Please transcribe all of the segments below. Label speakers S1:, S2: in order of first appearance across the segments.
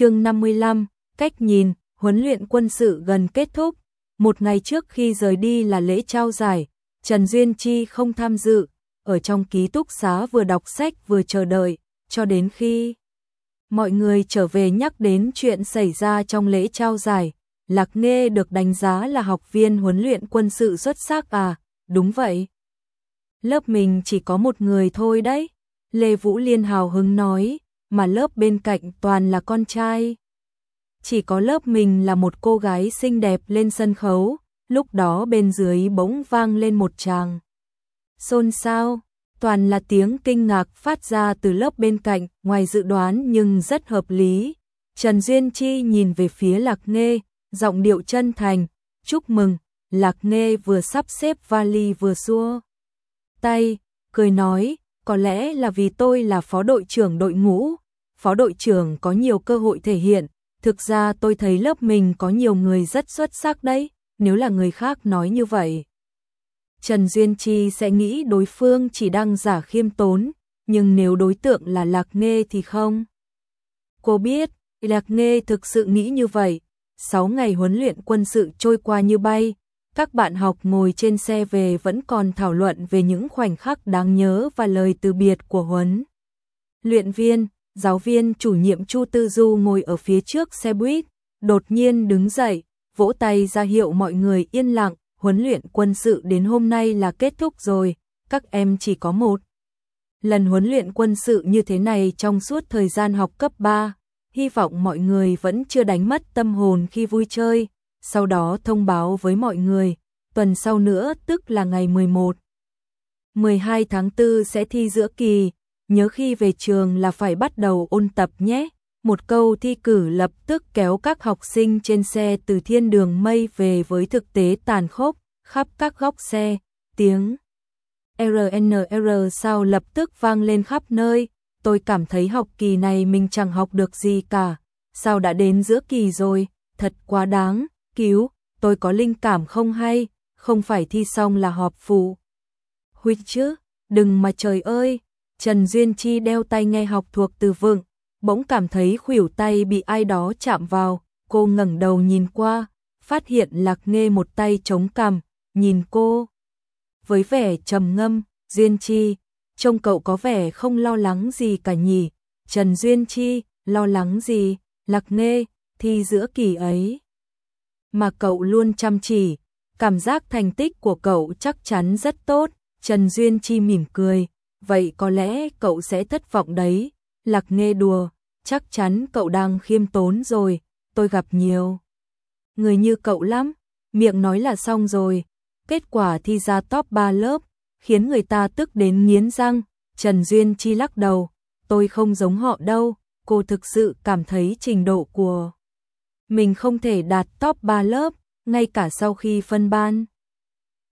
S1: chương 55, cách nhìn, huấn luyện quân sự gần kết thúc. Một ngày trước khi rời đi là lễ trao giải, Trần Duyên Chi không tham dự, ở trong ký túc xá vừa đọc sách vừa chờ đợi, cho đến khi mọi người trở về nhắc đến chuyện xảy ra trong lễ trao giải. Lạc Nghê được đánh giá là học viên huấn luyện quân sự xuất sắc à, đúng vậy. Lớp mình chỉ có một người thôi đấy. Lê Vũ Liên hào hứng nói, mà lớp bên cạnh toàn là con trai. Chỉ có lớp mình là một cô gái xinh đẹp lên sân khấu, lúc đó bên dưới bỗng vang lên một tràng. Xôn xao, toàn là tiếng kinh ngạc phát ra từ lớp bên cạnh, ngoài dự đoán nhưng rất hợp lý. Trần Duyên Chi nhìn về phía Lạc Nghê, giọng điệu chân thành, chúc mừng, Lạc Nghê vừa sắp xếp vali vừa xua. Tay, cười nói, có lẽ là vì tôi là phó đội trưởng đội ngũ, phó đội trưởng có nhiều cơ hội thể hiện, thực ra tôi thấy lớp mình có nhiều người rất xuất sắc đấy, nếu là người khác nói như vậy. Trần Duyên Chi sẽ nghĩ đối phương chỉ đang giả khiêm tốn, nhưng nếu đối tượng là Lạc Nghê thì không. Cô biết, Lạc Nghê thực sự nghĩ như vậy, 6 ngày huấn luyện quân sự trôi qua như bay, các bạn học ngồi trên xe về vẫn còn thảo luận về những khoảnh khắc đáng nhớ và lời từ biệt của huấn. Luyện viên, giáo viên chủ nhiệm Chu Tư Du ngồi ở phía trước xe buýt, đột nhiên đứng dậy, vỗ tay ra hiệu mọi người yên lặng, huấn luyện quân sự đến hôm nay là kết thúc rồi, các em chỉ có một. Lần huấn luyện quân sự như thế này trong suốt thời gian học cấp 3, hy vọng mọi người vẫn chưa đánh mất tâm hồn khi vui chơi, sau đó thông báo với mọi người, tuần sau nữa tức là ngày 11. 12 tháng 4 sẽ thi giữa kỳ, nhớ khi về trường là phải bắt đầu ôn tập nhé. Một câu thi cử lập tức kéo các học sinh trên xe từ thiên đường mây về với thực tế tàn khốc, khắp các góc xe, tiếng RNR sao lập tức vang lên khắp nơi, tôi cảm thấy học kỳ này mình chẳng học được gì cả, sao đã đến giữa kỳ rồi, thật quá đáng, cứu, tôi có linh cảm không hay, không phải thi xong là họp phụ. huy chứ, đừng mà trời ơi, Trần Duyên Chi đeo tay nghe học thuộc từ vựng, bỗng cảm thấy khuỷu tay bị ai đó chạm vào, cô ngẩng đầu nhìn qua, phát hiện Lạc Nghê một tay chống cằm, nhìn cô. Với vẻ trầm ngâm, Duyên Chi, trông cậu có vẻ không lo lắng gì cả nhỉ, Trần Duyên Chi, lo lắng gì, Lạc Nghê, thi giữa kỳ ấy. Mà cậu luôn chăm chỉ, cảm giác thành tích của cậu chắc chắn rất tốt, Trần Duyên Chi mỉm cười, vậy có lẽ cậu sẽ thất vọng đấy. Lạc nghe đùa, chắc chắn cậu đang khiêm tốn rồi, tôi gặp nhiều. Người như cậu lắm, miệng nói là xong rồi, kết quả thi ra top 3 lớp, khiến người ta tức đến nghiến răng, Trần Duyên Chi lắc đầu, tôi không giống họ đâu, cô thực sự cảm thấy trình độ của mình không thể đạt top 3 lớp, ngay cả sau khi phân ban.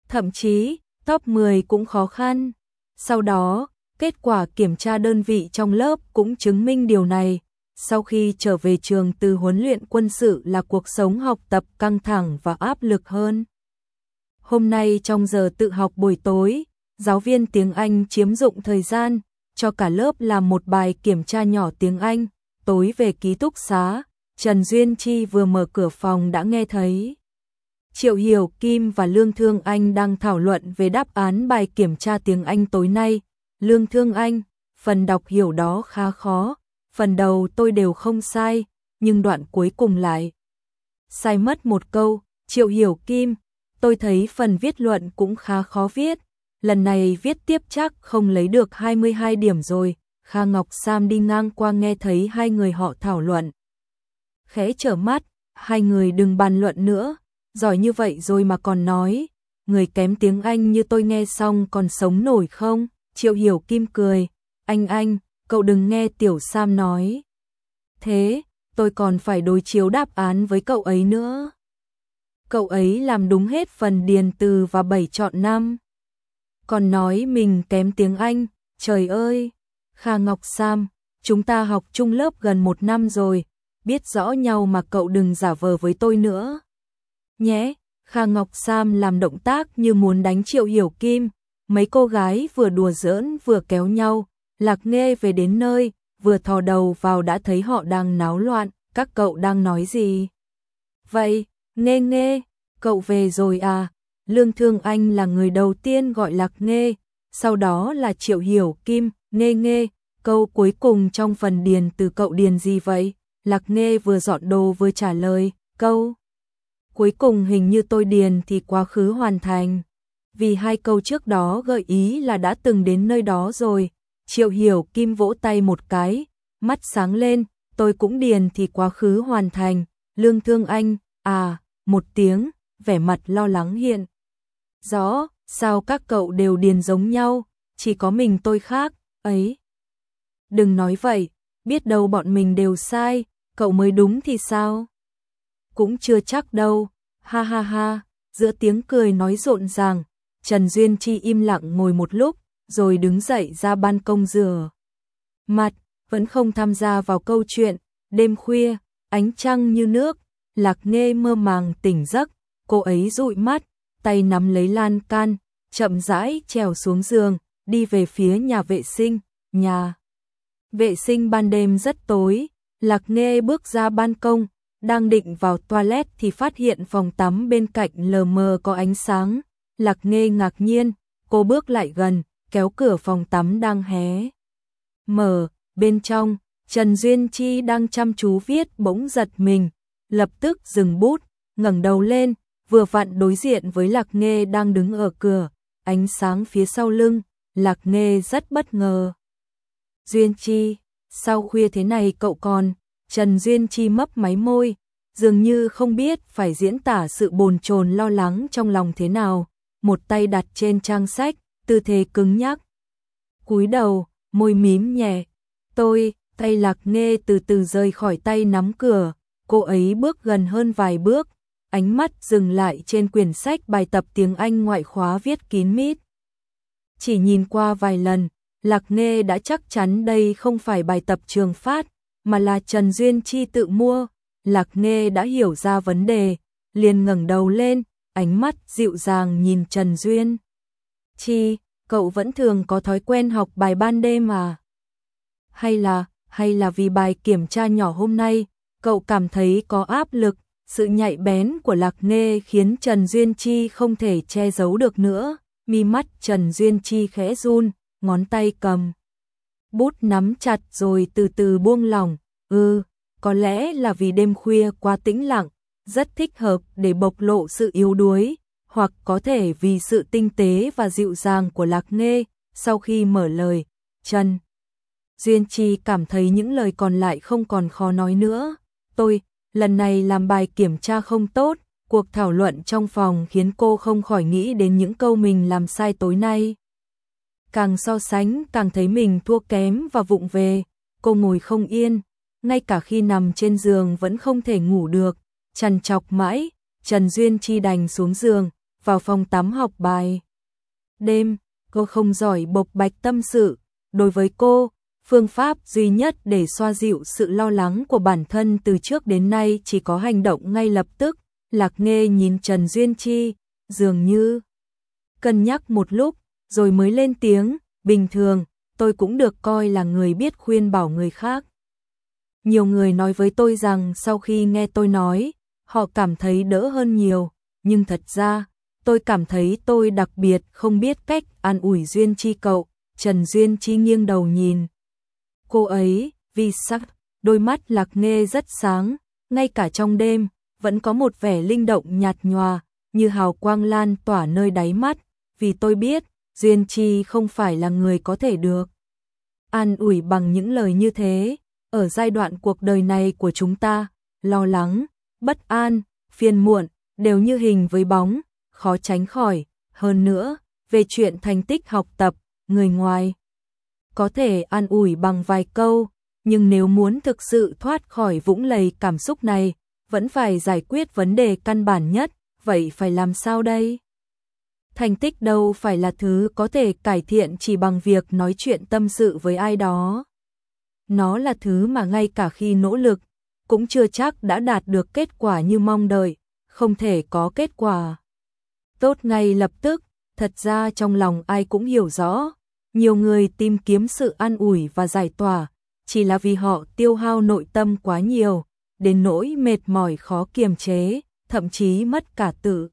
S1: Thậm chí, top 10 cũng khó khăn. Sau đó, kết quả kiểm tra đơn vị trong lớp cũng chứng minh điều này. Sau khi trở về trường từ huấn luyện quân sự là cuộc sống học tập căng thẳng và áp lực hơn. Hôm nay trong giờ tự học buổi tối, giáo viên tiếng Anh chiếm dụng thời gian, cho cả lớp làm một bài kiểm tra nhỏ tiếng Anh, tối về ký túc xá, Trần Duyên Chi vừa mở cửa phòng đã nghe thấy. Triệu Hiểu Kim và Lương Thương Anh đang thảo luận về đáp án bài kiểm tra tiếng Anh tối nay. Lương Thương Anh, phần đọc hiểu đó khá khó, phần đầu tôi đều không sai, nhưng đoạn cuối cùng lại. Sai mất một câu, Triệu Hiểu Kim, tôi thấy phần viết luận cũng khá khó viết, lần này viết tiếp chắc không lấy được 22 điểm rồi. Kha Ngọc Sam đi ngang qua nghe thấy hai người họ thảo luận. Khẽ trở mắt, hai người đừng bàn luận nữa, giỏi như vậy rồi mà còn nói, người kém tiếng Anh như tôi nghe xong còn sống nổi không? Triệu Hiểu Kim cười, anh anh, cậu đừng nghe Tiểu Sam nói. Thế, tôi còn phải đối chiếu đáp án với cậu ấy nữa. Cậu ấy làm đúng hết phần điền từ và bảy chọn năm. Còn nói mình kém tiếng Anh, trời ơi. Kha Ngọc Sam, chúng ta học chung lớp gần một năm rồi, biết rõ nhau mà cậu đừng giả vờ với tôi nữa. Nhé, Kha Ngọc Sam làm động tác như muốn đánh Triệu Hiểu Kim, mấy cô gái vừa đùa giỡn vừa kéo nhau, lạc nghe về đến nơi, vừa thò đầu vào đã thấy họ đang náo loạn, các cậu đang nói gì? Vậy, nghe nghe, cậu về rồi à? Lương Thương Anh là người đầu tiên gọi Lạc Nghe, sau đó là Triệu Hiểu Kim, nghe nghe, câu cuối cùng trong phần điền từ cậu điền gì vậy? Lạc Nghe vừa dọn đồ vừa trả lời, câu cuối cùng hình như tôi điền thì quá khứ hoàn thành. Vì hai câu trước đó gợi ý là đã từng đến nơi đó rồi. Triệu Hiểu Kim vỗ tay một cái, mắt sáng lên, tôi cũng điền thì quá khứ hoàn thành. Lương Thương Anh, à, một tiếng, vẻ mặt lo lắng hiện. Rõ, sao các cậu đều điền giống nhau, chỉ có mình tôi khác, ấy. Đừng nói vậy, biết đâu bọn mình đều sai, cậu mới đúng thì sao? Cũng chưa chắc đâu, ha ha ha, giữa tiếng cười nói rộn ràng, Trần Duyên Chi im lặng ngồi một lúc, rồi đứng dậy ra ban công rửa. Mặt, vẫn không tham gia vào câu chuyện, đêm khuya, ánh trăng như nước, lạc nghe mơ màng tỉnh giấc, cô ấy dụi mắt, tay nắm lấy lan can, chậm rãi trèo xuống giường, đi về phía nhà vệ sinh, nhà. Vệ sinh ban đêm rất tối, lạc nghe bước ra ban công, đang định vào toilet thì phát hiện phòng tắm bên cạnh lờ mờ có ánh sáng. Lạc nghe ngạc nhiên, cô bước lại gần, kéo cửa phòng tắm đang hé. Mở, bên trong, Trần Duyên Chi đang chăm chú viết bỗng giật mình, lập tức dừng bút, ngẩng đầu lên, vừa vặn đối diện với Lạc Nghê đang đứng ở cửa, ánh sáng phía sau lưng, Lạc Nghê rất bất ngờ. Duyên Chi, sao khuya thế này cậu còn? Trần Duyên Chi mấp máy môi, dường như không biết phải diễn tả sự bồn chồn lo lắng trong lòng thế nào, một tay đặt trên trang sách, tư thế cứng nhắc. Cúi đầu, môi mím nhẹ. Tôi, tay lạc nghe từ từ rời khỏi tay nắm cửa, cô ấy bước gần hơn vài bước, ánh mắt dừng lại trên quyển sách bài tập tiếng Anh ngoại khóa viết kín mít. Chỉ nhìn qua vài lần, Lạc Nghe đã chắc chắn đây không phải bài tập trường phát, mà là Trần Duyên Chi tự mua. Lạc Nghe đã hiểu ra vấn đề, liền ngẩng đầu lên, ánh mắt dịu dàng nhìn Trần Duyên. Chi, cậu vẫn thường có thói quen học bài ban đêm mà. Hay là, hay là vì bài kiểm tra nhỏ hôm nay, cậu cảm thấy có áp lực, sự nhạy bén của Lạc Nghe khiến Trần Duyên Chi không thể che giấu được nữa, mi mắt Trần Duyên Chi khẽ run, ngón tay cầm. Bút nắm chặt rồi từ từ buông lỏng, ừ, có lẽ là vì đêm khuya quá tĩnh lặng, rất thích hợp để bộc lộ sự yếu đuối, hoặc có thể vì sự tinh tế và dịu dàng của Lạc Nghê, sau khi mở lời, Trần. Duyên Chi cảm thấy những lời còn lại không còn khó nói nữa. Tôi, lần này làm bài kiểm tra không tốt, cuộc thảo luận trong phòng khiến cô không khỏi nghĩ đến những câu mình làm sai tối nay. Càng so sánh càng thấy mình thua kém và vụng về, cô ngồi không yên, ngay cả khi nằm trên giường vẫn không thể ngủ được, trằn trọc mãi, Trần Duyên Chi đành xuống giường, vào phòng tắm học bài. Đêm, cô không giỏi bộc bạch tâm sự, đối với cô, phương pháp duy nhất để xoa dịu sự lo lắng của bản thân từ trước đến nay chỉ có hành động ngay lập tức, lạc nghe nhìn Trần Duyên Chi, dường như cân nhắc một lúc, rồi mới lên tiếng, bình thường, tôi cũng được coi là người biết khuyên bảo người khác. Nhiều người nói với tôi rằng sau khi nghe tôi nói, họ cảm thấy đỡ hơn nhiều, nhưng thật ra, tôi cảm thấy tôi đặc biệt không biết cách an ủi Duyên Chi cậu. Trần Duyên Chi nghiêng đầu nhìn. Cô ấy, vì sắc, đôi mắt lạc nghe rất sáng, ngay cả trong đêm, vẫn có một vẻ linh động nhạt nhòa, như hào quang lan tỏa nơi đáy mắt, vì tôi biết, Duyên Chi không phải là người có thể được. An ủi bằng những lời như thế, ở giai đoạn cuộc đời này của chúng ta, lo lắng, bất an, phiền muộn, đều như hình với bóng, khó tránh khỏi. Hơn nữa, về chuyện thành tích học tập, người ngoài có thể an ủi bằng vài câu, nhưng nếu muốn thực sự thoát khỏi vũng lầy cảm xúc này, vẫn phải giải quyết vấn đề căn bản nhất, vậy phải làm sao đây? Thành tích đâu phải là thứ có thể cải thiện chỉ bằng việc nói chuyện tâm sự với ai đó. Nó là thứ mà ngay cả khi nỗ lực, cũng chưa chắc đã đạt được kết quả như mong đợi, không thể có kết quả. Tốt ngay lập tức, thật ra trong lòng ai cũng hiểu rõ, nhiều người tìm kiếm sự an ủi và giải tỏa, chỉ là vì họ tiêu hao nội tâm quá nhiều, đến nỗi mệt mỏi khó kiềm chế, thậm chí mất cả tự.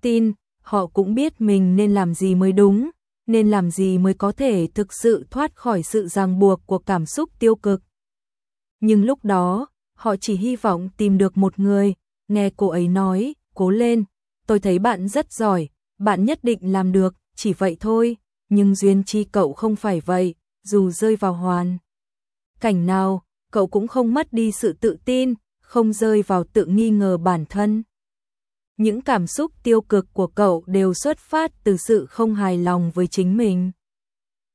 S1: Tin, họ cũng biết mình nên làm gì mới đúng, nên làm gì mới có thể thực sự thoát khỏi sự ràng buộc của cảm xúc tiêu cực. Nhưng lúc đó, họ chỉ hy vọng tìm được một người, nghe cô ấy nói, cố lên, tôi thấy bạn rất giỏi, bạn nhất định làm được, chỉ vậy thôi, nhưng duyên chi cậu không phải vậy, dù rơi vào hoàn. Cảnh nào, cậu cũng không mất đi sự tự tin, không rơi vào tự nghi ngờ bản thân. Những cảm xúc tiêu cực của cậu đều xuất phát từ sự không hài lòng với chính mình.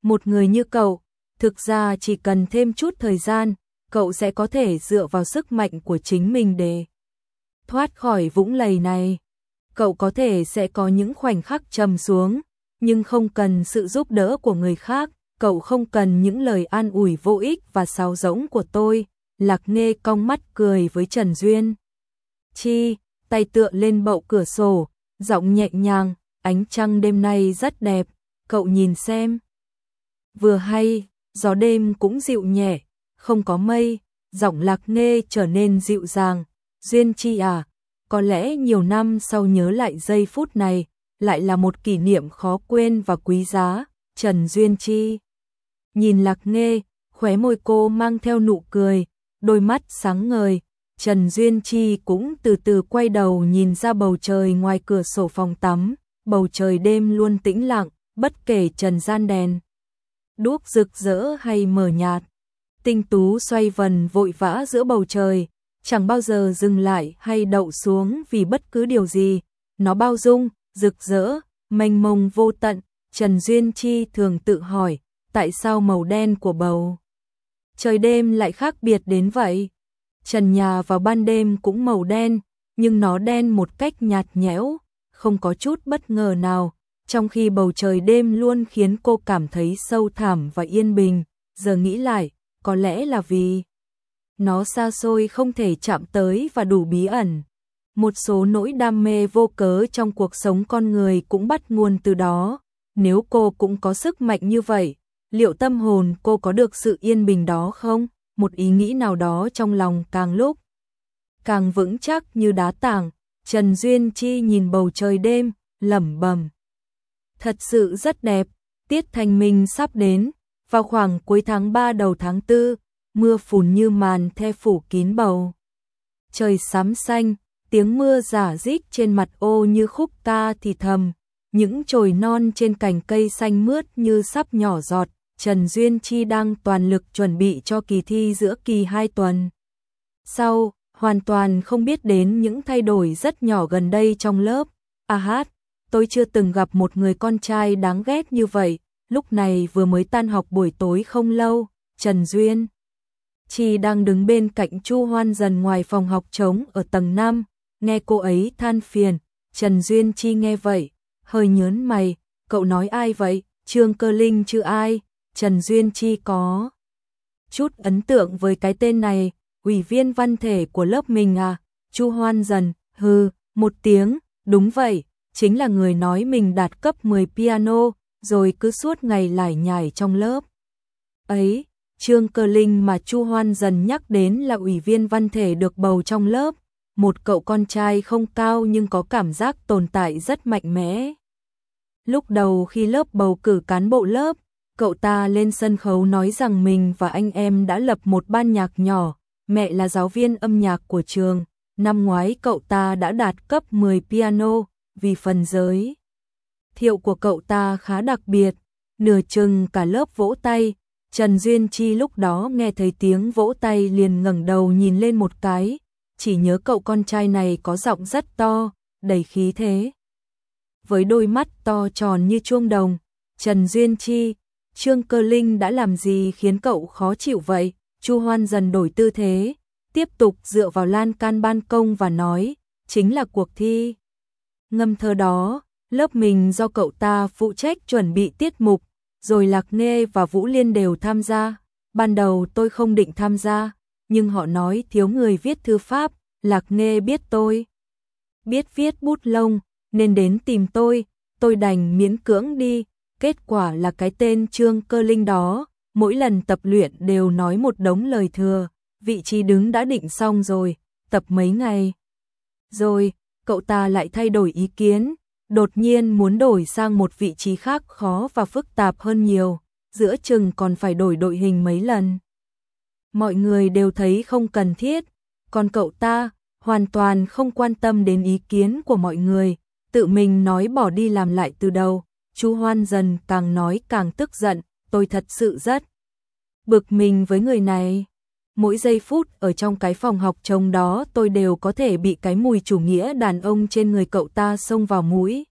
S1: Một người như cậu, thực ra chỉ cần thêm chút thời gian, cậu sẽ có thể dựa vào sức mạnh của chính mình để thoát khỏi vũng lầy này. Cậu có thể sẽ có những khoảnh khắc trầm xuống, nhưng không cần sự giúp đỡ của người khác, cậu không cần những lời an ủi vô ích và sáo rỗng của tôi. Lạc Nghê cong mắt cười với Trần Duyên. Chi, tay tựa lên bậu cửa sổ, giọng nhẹ nhàng, ánh trăng đêm nay rất đẹp, cậu nhìn xem. Vừa hay, gió đêm cũng dịu nhẹ, không có mây, giọng Lạc nê trở nên dịu dàng. Duyên Chi à, có lẽ nhiều năm sau nhớ lại giây phút này, lại là một kỷ niệm khó quên và quý giá. Trần Duyên Chi nhìn Lạc nghe, khóe môi cô mang theo nụ cười, đôi mắt sáng ngời. Trần Duyên Chi cũng từ từ quay đầu nhìn ra bầu trời ngoài cửa sổ phòng tắm, bầu trời đêm luôn tĩnh lặng, bất kể trần gian đèn. Đuốc rực rỡ hay mờ nhạt. Tinh tú xoay vần vội vã giữa bầu trời, chẳng bao giờ dừng lại hay đậu xuống vì bất cứ điều gì. Nó bao dung, rực rỡ, mênh mông vô tận. Trần Duyên Chi thường tự hỏi, tại sao màu đen của bầu trời đêm lại khác biệt đến vậy. Trần nhà vào ban đêm cũng màu đen, nhưng nó đen một cách nhạt nhẽo, không có chút bất ngờ nào, trong khi bầu trời đêm luôn khiến cô cảm thấy sâu thẳm và yên bình, giờ nghĩ lại, có lẽ là vì nó xa xôi không thể chạm tới và đủ bí ẩn. Một số nỗi đam mê vô cớ trong cuộc sống con người cũng bắt nguồn từ đó. Nếu cô cũng có sức mạnh như vậy, liệu tâm hồn cô có được sự yên bình đó không? Một ý nghĩ nào đó trong lòng càng lúc càng vững chắc như đá tảng. Trần Duyên Chi nhìn bầu trời đêm, lẩm bẩm. Thật sự rất đẹp, tiết thanh minh sắp đến, vào khoảng cuối tháng 3 đầu tháng 4, mưa phùn như màn the phủ kín bầu. Trời sám xanh, tiếng mưa giả rít trên mặt ô như khúc ca thì thầm, những chồi non trên cành cây xanh mướt như sắp nhỏ giọt, Trần Duyên Chi đang toàn lực chuẩn bị cho kỳ thi giữa kỳ 2 tuần. Sau, hoàn toàn không biết đến những thay đổi rất nhỏ gần đây trong lớp. À hát, tôi chưa từng gặp một người con trai đáng ghét như vậy, lúc này vừa mới tan học buổi tối không lâu, Trần Duyên. Chi đang đứng bên cạnh Chu Hoan dần ngoài phòng học trống ở tầng 5, nghe cô ấy than phiền, Trần Duyên Chi nghe vậy, hơi nhớn mày, cậu nói ai vậy, Trương Cơ Linh chứ ai, Trần Duyên Chi có chút ấn tượng với cái tên này, ủy viên văn thể của lớp mình à, Chu Hoan dần, hừ, một tiếng, đúng vậy, chính là người nói mình đạt cấp 10 piano, rồi cứ suốt ngày lải nhải trong lớp. Ấy, Trương Cơ Linh mà Chu Hoan dần nhắc đến là ủy viên văn thể được bầu trong lớp, một cậu con trai không cao nhưng có cảm giác tồn tại rất mạnh mẽ. Lúc đầu khi lớp bầu cử cán bộ lớp, cậu ta lên sân khấu nói rằng mình và anh em đã lập một ban nhạc nhỏ, mẹ là giáo viên âm nhạc của trường, năm ngoái cậu ta đã đạt cấp 10 piano, vì phần giới. Thiệu của cậu ta khá đặc biệt, nửa chừng cả lớp vỗ tay, Trần Duyên Chi lúc đó nghe thấy tiếng vỗ tay liền ngẩng đầu nhìn lên một cái, chỉ nhớ cậu con trai này có giọng rất to, đầy khí thế. Với đôi mắt to tròn như chuông đồng, Trần Duyên Chi, Trương Cơ Linh đã làm gì khiến cậu khó chịu vậy? Chu Hoan dần đổi tư thế, tiếp tục dựa vào lan can ban công và nói, chính là cuộc thi. Ngâm thơ đó, lớp mình do cậu ta phụ trách chuẩn bị tiết mục, rồi Lạc Nê và Vũ Liên đều tham gia. Ban đầu tôi không định tham gia, nhưng họ nói thiếu người viết thư pháp, Lạc Nê biết tôi. Biết viết bút lông, nên đến tìm tôi, tôi đành miễn cưỡng đi, kết quả là cái tên Trương Cơ Linh đó, mỗi lần tập luyện đều nói một đống lời thừa, vị trí đứng đã định xong rồi, tập mấy ngày. Rồi, cậu ta lại thay đổi ý kiến, đột nhiên muốn đổi sang một vị trí khác khó và phức tạp hơn nhiều, giữa chừng còn phải đổi đội hình mấy lần. Mọi người đều thấy không cần thiết, còn cậu ta hoàn toàn không quan tâm đến ý kiến của mọi người, tự mình nói bỏ đi làm lại từ đầu. Chu Hoan dần càng nói càng tức giận, tôi thật sự rất bực mình với người này. Mỗi giây phút ở trong cái phòng học trông đó tôi đều có thể bị cái mùi chủ nghĩa đàn ông trên người cậu ta xông vào mũi.